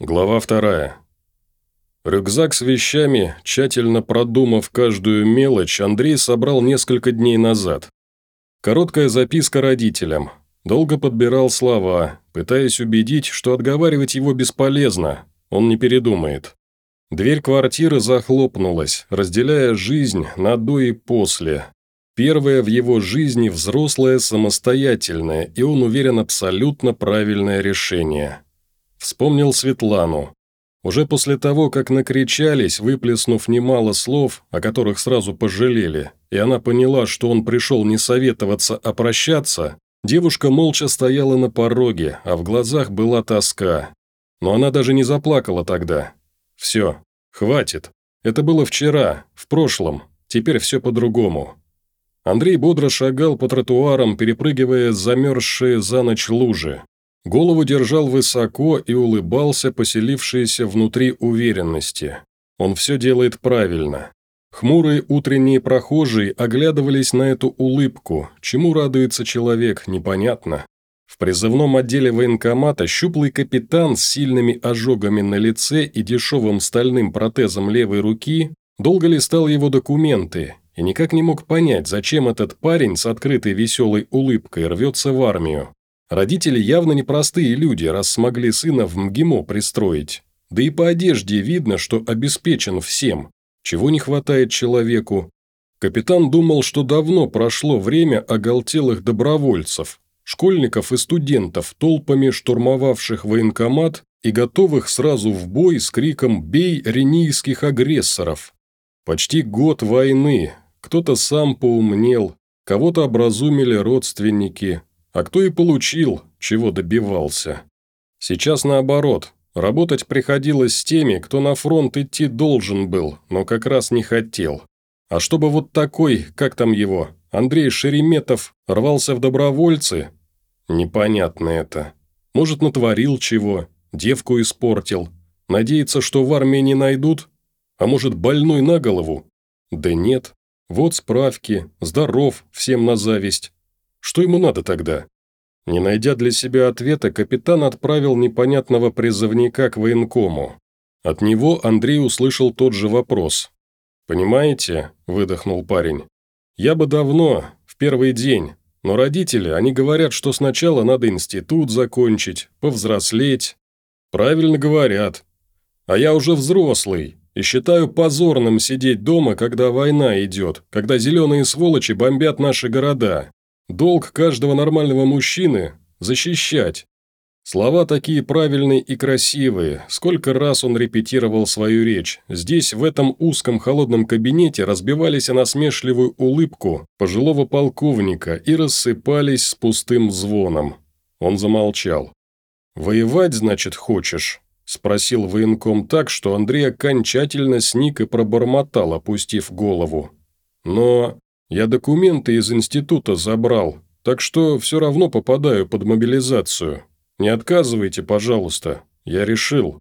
Глава вторая. Рюкзак с вещами, тщательно продумав каждую мелочь, Андрей собрал несколько дней назад. Короткая записка родителям. Долго подбирал слова, пытаясь убедить, что отговаривать его бесполезно, он не передумает. Дверь квартиры захлопнулась, разделяя жизнь на до и после. Первое в его жизни взрослое самостоятельное, и он уверен абсолютно правильное решение – Вспомнил Светлану. Уже после того, как накричались, выплеснув немало слов, о которых сразу пожалели, и она поняла, что он пришел не советоваться, а прощаться, девушка молча стояла на пороге, а в глазах была тоска. Но она даже не заплакала тогда. Все, хватит. Это было вчера, в прошлом, теперь все по-другому. Андрей бодро шагал по тротуарам, перепрыгивая замерзшие за ночь лужи. Голову держал высоко и улыбался поселившейся внутри уверенности. Он все делает правильно. Хмурые утренние прохожие оглядывались на эту улыбку, чему радуется человек, непонятно. В призывном отделе военкомата щуплый капитан с сильными ожогами на лице и дешевым стальным протезом левой руки долго листал его документы и никак не мог понять, зачем этот парень с открытой веселой улыбкой рвется в армию. Родители явно непростые люди, раз смогли сына в МГИМО пристроить. Да и по одежде видно, что обеспечен всем. Чего не хватает человеку? Капитан думал, что давно прошло время оголтелых добровольцев, школьников и студентов, толпами штурмовавших военкомат и готовых сразу в бой с криком «Бей ренийских агрессоров!». Почти год войны, кто-то сам поумнел, кого-то образумили родственники, а кто и получил, чего добивался. Сейчас наоборот, работать приходилось с теми, кто на фронт идти должен был, но как раз не хотел. А чтобы вот такой, как там его, Андрей Шереметов, рвался в добровольцы? Непонятно это. Может, натворил чего, девку испортил. Надеется, что в армии не найдут? А может, больной на голову? Да нет. Вот справки, здоров, всем на зависть. Что ему надо тогда? Не найдя для себя ответа, капитан отправил непонятного призывника к военкому. От него Андрей услышал тот же вопрос. «Понимаете?» – выдохнул парень. «Я бы давно, в первый день, но родители, они говорят, что сначала надо институт закончить, повзрослеть». «Правильно говорят. А я уже взрослый, и считаю позорным сидеть дома, когда война идет, когда зеленые сволочи бомбят наши города. Долг каждого нормального мужчины – защищать. Слова такие правильные и красивые. Сколько раз он репетировал свою речь. Здесь, в этом узком холодном кабинете, разбивались о насмешливую улыбку пожилого полковника и рассыпались с пустым звоном. Он замолчал. «Воевать, значит, хочешь?» – спросил военком так, что Андрей окончательно сник и пробормотал, опустив голову. «Но я документы из института забрал, так что все равно попадаю под мобилизацию. Не отказывайте, пожалуйста. Я решил».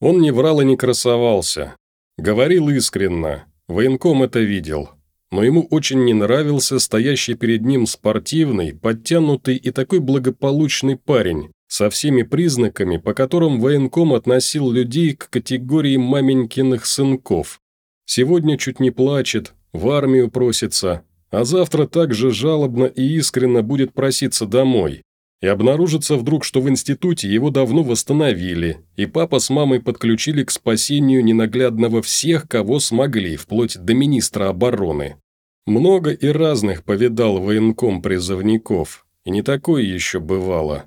Он не врал и не красовался. Говорил искренно. Военком это видел. Но ему очень не нравился стоящий перед ним спортивный, подтянутый и такой благополучный парень, со всеми признаками, по которым военком относил людей к категории маменькиных сынков. Сегодня чуть не плачет, в армию просится, а завтра также жалобно и искренно будет проситься домой. И обнаружится вдруг, что в институте его давно восстановили, и папа с мамой подключили к спасению ненаглядного всех, кого смогли, вплоть до министра обороны. Много и разных повидал военком призывников, и не такое еще бывало.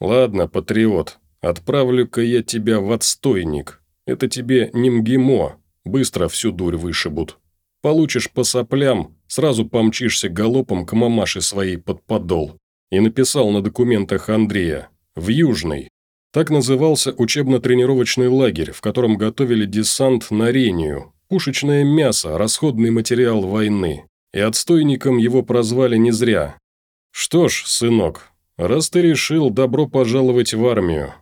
Ладно, патриот, отправлю-ка я тебя в отстойник. Это тебе не МГИМО, быстро всю дурь вышибут. Получишь по соплям, сразу помчишься галопом к мамаше своей под подол. И написал на документах Андрея «В Южный». Так назывался учебно-тренировочный лагерь, в котором готовили десант на Рению, пушечное мясо, расходный материал войны. И отстойником его прозвали не зря. Что ж, сынок, раз ты решил добро пожаловать в армию,